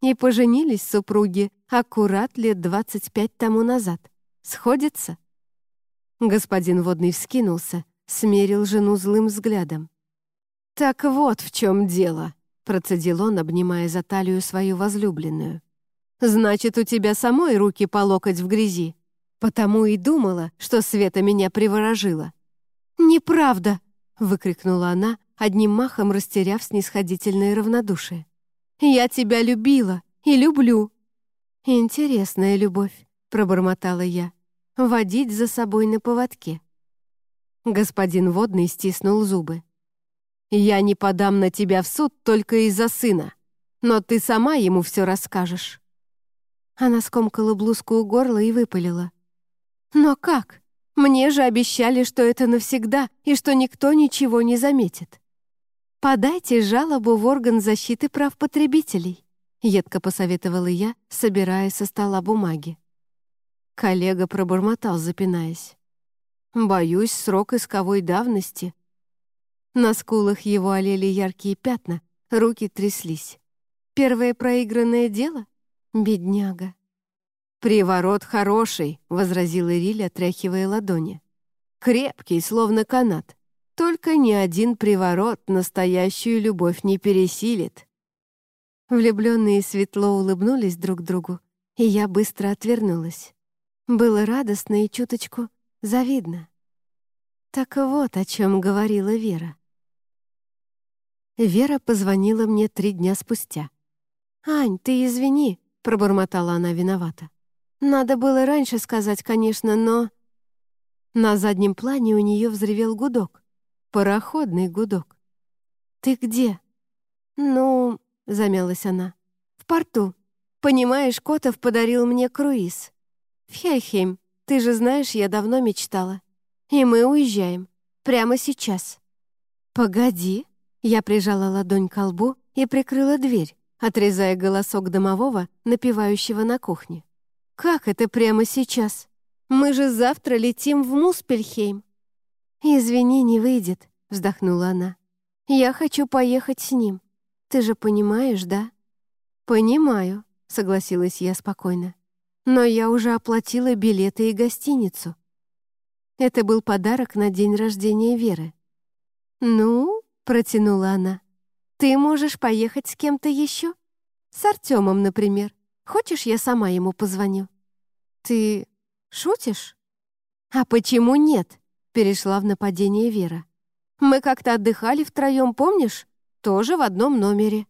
И поженились супруги аккурат лет двадцать пять тому назад. Сходится? Господин водный вскинулся, смерил жену злым взглядом. «Так вот в чем дело», — процедил он, обнимая за талию свою возлюбленную. «Значит, у тебя самой руки по локоть в грязи. Потому и думала, что Света меня приворожила». «Неправда!» — выкрикнула она, одним махом растеряв снисходительное равнодушие. «Я тебя любила и люблю». «Интересная любовь», — пробормотала я. «Водить за собой на поводке». Господин Водный стиснул зубы. «Я не подам на тебя в суд только из-за сына, но ты сама ему все расскажешь». Она скомкала блузку у горла и выпалила. «Но как? Мне же обещали, что это навсегда и что никто ничего не заметит». «Подайте жалобу в орган защиты прав потребителей», — едко посоветовала я, собирая со стола бумаги. Коллега пробормотал, запинаясь. «Боюсь, срок исковой давности». На скулах его олели яркие пятна, руки тряслись. «Первое проигранное дело? Бедняга». «Приворот хороший», — возразил Ириль, отряхивая ладони. «Крепкий, словно канат. Только ни один приворот настоящую любовь не пересилит. Влюбленные светло улыбнулись друг другу, и я быстро отвернулась. Было радостно и чуточку завидно. Так вот о чем говорила Вера. Вера позвонила мне три дня спустя. «Ань, ты извини», — пробормотала она виновата. «Надо было раньше сказать, конечно, но...» На заднем плане у нее взревел гудок. Пароходный гудок. «Ты где?» «Ну...» — замялась она. «В порту. Понимаешь, Котов подарил мне круиз. В Хельхейм. Ты же знаешь, я давно мечтала. И мы уезжаем. Прямо сейчас». «Погоди». Я прижала ладонь к лбу и прикрыла дверь, отрезая голосок домового, напевающего на кухне. «Как это прямо сейчас? Мы же завтра летим в Муспельхейм. «Извини, не выйдет», — вздохнула она. «Я хочу поехать с ним. Ты же понимаешь, да?» «Понимаю», — согласилась я спокойно. «Но я уже оплатила билеты и гостиницу». Это был подарок на день рождения Веры. «Ну», — протянула она, — «ты можешь поехать с кем-то еще? С Артемом, например. Хочешь, я сама ему позвоню?» «Ты шутишь?» «А почему нет?» — перешла в нападение Вера. «Мы как-то отдыхали втроем, помнишь? Тоже в одном номере».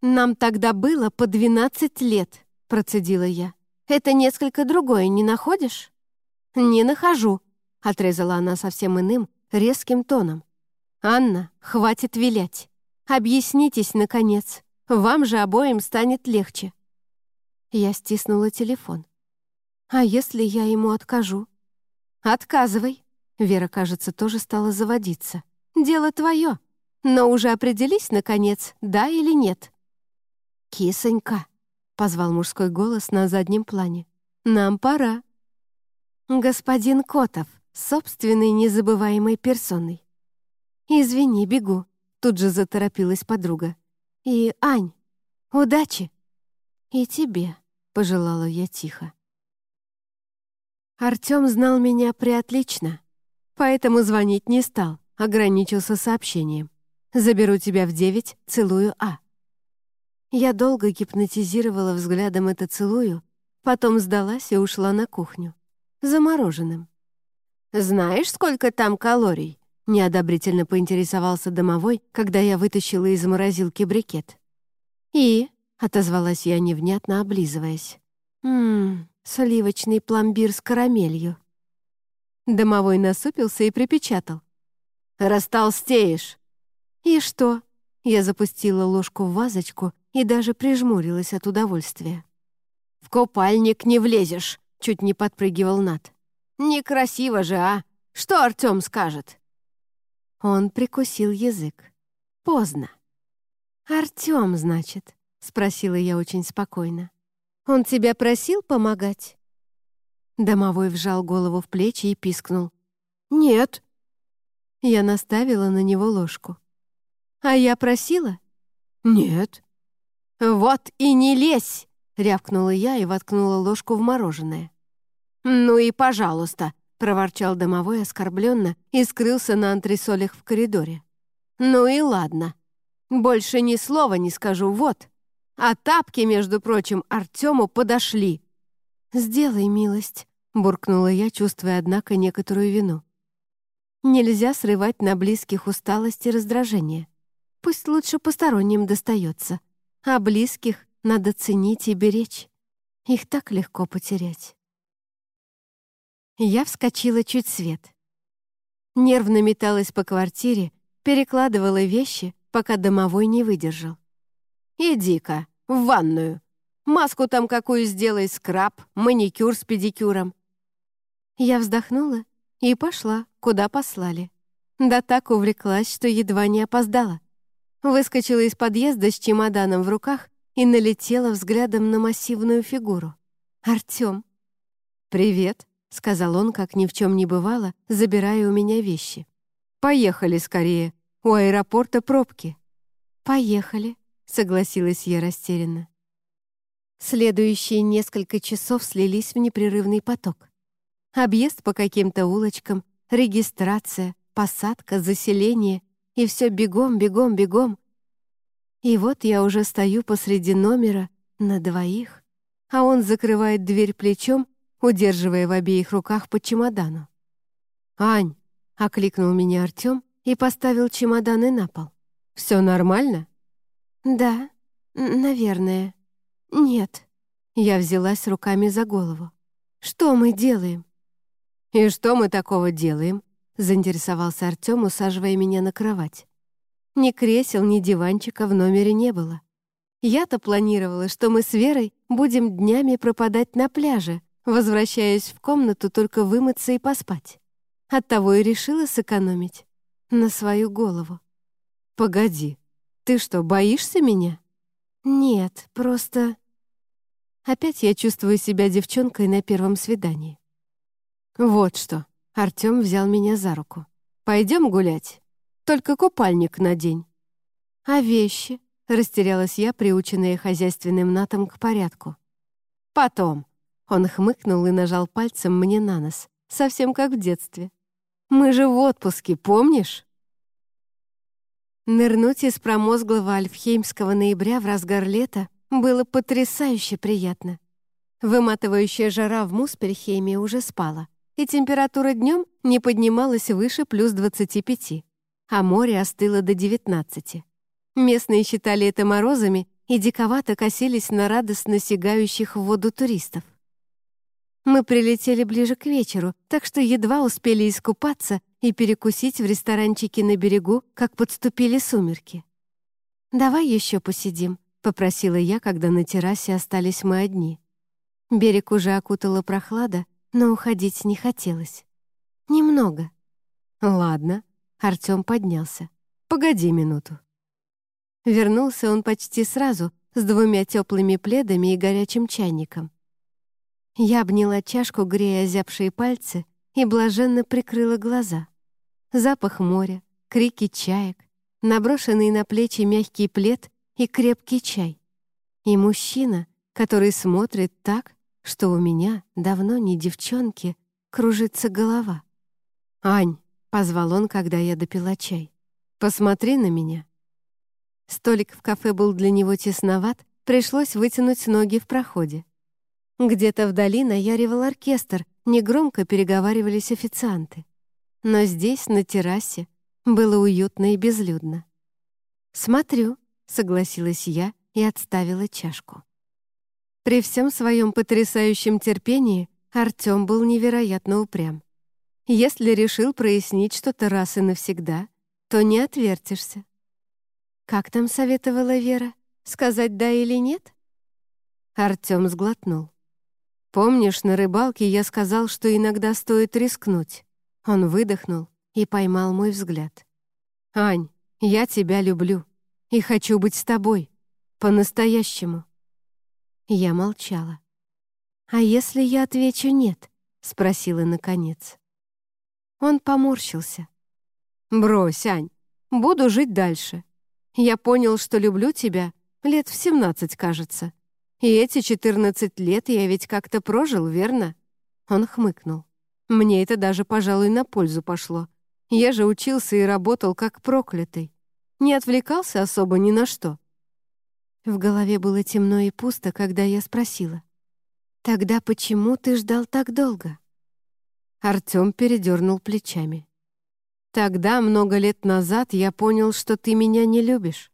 «Нам тогда было по двенадцать лет», — процедила я. «Это несколько другое, не находишь?» «Не нахожу», — отрезала она совсем иным, резким тоном. «Анна, хватит вилять. Объяснитесь, наконец. Вам же обоим станет легче». Я стиснула телефон. «А если я ему откажу?» «Отказывай». Вера, кажется, тоже стала заводиться. «Дело твое. Но уже определись, наконец, да или нет». «Кисонька», — позвал мужской голос на заднем плане. «Нам пора». «Господин Котов, собственной незабываемой персоной». «Извини, бегу», — тут же заторопилась подруга. «И, Ань, удачи!» «И тебе», — пожелала я тихо. Артём знал меня преотлично, поэтому звонить не стал, ограничился сообщением. «Заберу тебя в девять, целую А». Я долго гипнотизировала взглядом это целую, потом сдалась и ушла на кухню. Замороженным. «Знаешь, сколько там калорий?» — неодобрительно поинтересовался домовой, когда я вытащила из морозилки брикет. «И?» — отозвалась я невнятно, облизываясь. «Ммм, сливочный пломбир с карамелью». Домовой насупился и припечатал. «Растолстеешь!» «И что?» Я запустила ложку в вазочку и даже прижмурилась от удовольствия. «В купальник не влезешь!» — чуть не подпрыгивал Над. «Некрасиво же, а! Что Артём скажет?» Он прикусил язык. Поздно. «Артём, значит?» — спросила я очень спокойно. «Он тебя просил помогать?» Домовой вжал голову в плечи и пискнул. «Нет». Я наставила на него ложку. «А я просила?» «Нет». «Вот и не лезь!» — рявкнула я и воткнула ложку в мороженое. «Ну и пожалуйста!» — проворчал домовой оскорбленно и скрылся на антресолях в коридоре. «Ну и ладно. Больше ни слова не скажу, вот. А тапки, между прочим, Артему подошли». «Сделай милость», — буркнула я, чувствуя, однако, некоторую вину. «Нельзя срывать на близких усталость и раздражение. Пусть лучше посторонним достается, а близких надо ценить и беречь. Их так легко потерять». Я вскочила чуть свет. Нервно металась по квартире, перекладывала вещи, пока домовой не выдержал. «Иди-ка, в ванную. Маску там какую сделай, скраб, маникюр с педикюром». Я вздохнула и пошла, куда послали. Да так увлеклась, что едва не опоздала. Выскочила из подъезда с чемоданом в руках и налетела взглядом на массивную фигуру. «Артём!» «Привет!» — сказал он, как ни в чем не бывало, забирая у меня вещи. «Поехали скорее. У аэропорта пробки». «Поехали», согласилась я растерянно. Следующие несколько часов слились в непрерывный поток. Объезд по каким-то улочкам, регистрация, посадка, заселение и все бегом, бегом, бегом. И вот я уже стою посреди номера на двоих, а он закрывает дверь плечом, удерживая в обеих руках по чемодану. «Ань!» — окликнул меня Артем и поставил чемоданы на пол. «Все нормально?» «Да, наверное. Нет». Я взялась руками за голову. «Что мы делаем?» «И что мы такого делаем?» Заинтересовался Артём, усаживая меня на кровать. Ни кресел, ни диванчика в номере не было. Я-то планировала, что мы с Верой будем днями пропадать на пляже, возвращаясь в комнату только вымыться и поспать. Оттого и решила сэкономить. На свою голову. «Погоди, «Ты что, боишься меня?» «Нет, просто...» Опять я чувствую себя девчонкой на первом свидании. «Вот что». Артём взял меня за руку. «Пойдем гулять. Только купальник надень». «А вещи?» — растерялась я, приученная хозяйственным натом к порядку. «Потом». Он хмыкнул и нажал пальцем мне на нос, совсем как в детстве. «Мы же в отпуске, помнишь?» Нырнуть из промозглого альфхеймского ноября в разгар лета было потрясающе приятно. Выматывающая жара в Муспельхейме уже спала, и температура днем не поднималась выше плюс 25, а море остыло до 19. Местные считали это морозами и диковато косились на радостно сигающих в воду туристов. Мы прилетели ближе к вечеру, так что едва успели искупаться и перекусить в ресторанчике на берегу, как подступили сумерки. «Давай еще посидим», — попросила я, когда на террасе остались мы одни. Берег уже окутала прохлада, но уходить не хотелось. «Немного». «Ладно», — Артём поднялся. «Погоди минуту». Вернулся он почти сразу, с двумя теплыми пледами и горячим чайником. Я обняла чашку, грея озябшие пальцы, и блаженно прикрыла глаза. Запах моря, крики чаек, наброшенный на плечи мягкий плед и крепкий чай. И мужчина, который смотрит так, что у меня, давно не девчонки, кружится голова. «Ань», — позвал он, когда я допила чай, — «посмотри на меня». Столик в кафе был для него тесноват, пришлось вытянуть ноги в проходе. Где-то вдали наяривал оркестр, негромко переговаривались официанты. Но здесь, на террасе, было уютно и безлюдно. «Смотрю», — согласилась я и отставила чашку. При всем своем потрясающем терпении Артём был невероятно упрям. Если решил прояснить что-то раз и навсегда, то не отвертишься. «Как там советовала Вера? Сказать «да» или «нет»?» Артём сглотнул. Помнишь, на рыбалке я сказал, что иногда стоит рискнуть? Он выдохнул и поймал мой взгляд. «Ань, я тебя люблю и хочу быть с тобой. По-настоящему». Я молчала. «А если я отвечу «нет»?» — спросила наконец. Он поморщился. «Брось, Ань, буду жить дальше. Я понял, что люблю тебя лет в семнадцать, кажется. И эти 14 лет я ведь как-то прожил, верно?» Он хмыкнул. «Мне это даже, пожалуй, на пользу пошло. Я же учился и работал как проклятый. Не отвлекался особо ни на что». В голове было темно и пусто, когда я спросила. «Тогда почему ты ждал так долго?» Артём передернул плечами. «Тогда, много лет назад, я понял, что ты меня не любишь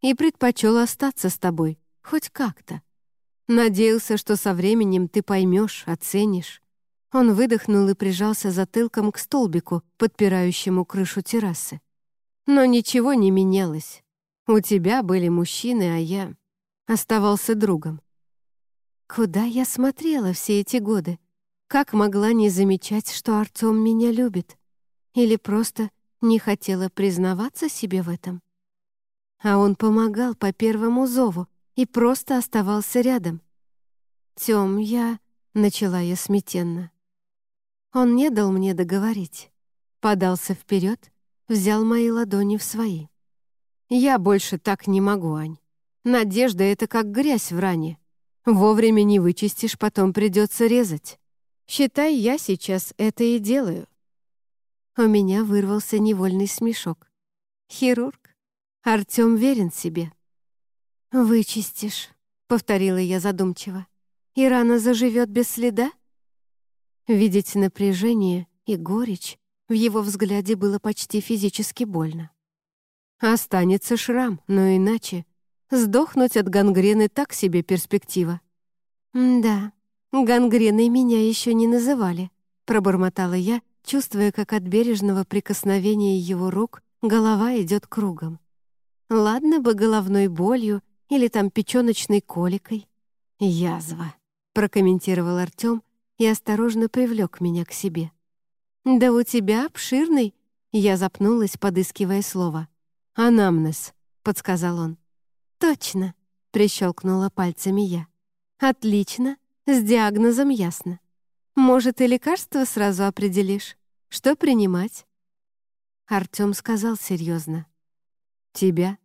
и предпочел остаться с тобой, хоть как-то. Надеялся, что со временем ты поймешь, оценишь. Он выдохнул и прижался затылком к столбику, подпирающему крышу террасы. Но ничего не менялось. У тебя были мужчины, а я оставался другом. Куда я смотрела все эти годы? Как могла не замечать, что Артём меня любит? Или просто не хотела признаваться себе в этом? А он помогал по первому зову, и просто оставался рядом. «Тём, я...» — начала я смятенно. Он не дал мне договорить. Подался вперед, взял мои ладони в свои. «Я больше так не могу, Ань. Надежда — это как грязь в ране. Вовремя не вычистишь, потом придется резать. Считай, я сейчас это и делаю». У меня вырвался невольный смешок. «Хирург? Артём верен себе». «Вычистишь», — повторила я задумчиво. «И рана заживет без следа?» Видеть напряжение и горечь в его взгляде было почти физически больно. Останется шрам, но иначе сдохнуть от гангрены так себе перспектива. «Да, гангреной меня еще не называли», — пробормотала я, чувствуя, как от бережного прикосновения его рук голова идет кругом. Ладно бы головной болью или там печёночной коликой. «Язва», — прокомментировал Артём и осторожно привлёк меня к себе. «Да у тебя обширный», — я запнулась, подыскивая слово. «Анамнез», — подсказал он. «Точно», — прищелкнула пальцами я. «Отлично, с диагнозом ясно. Может, и лекарство сразу определишь? Что принимать?» Артём сказал серьезно. «Тебя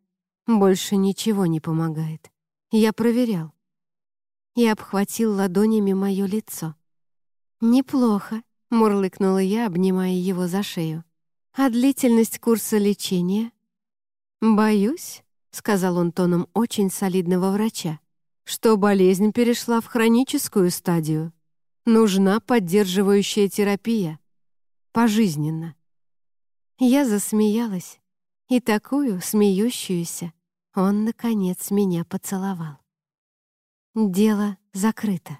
больше ничего не помогает. Я проверял. И обхватил ладонями мое лицо. «Неплохо», — мурлыкнула я, обнимая его за шею. «А длительность курса лечения?» «Боюсь», — сказал он тоном очень солидного врача, что болезнь перешла в хроническую стадию. Нужна поддерживающая терапия. Пожизненно. Я засмеялась, и такую смеющуюся он, наконец, меня поцеловал. Дело закрыто.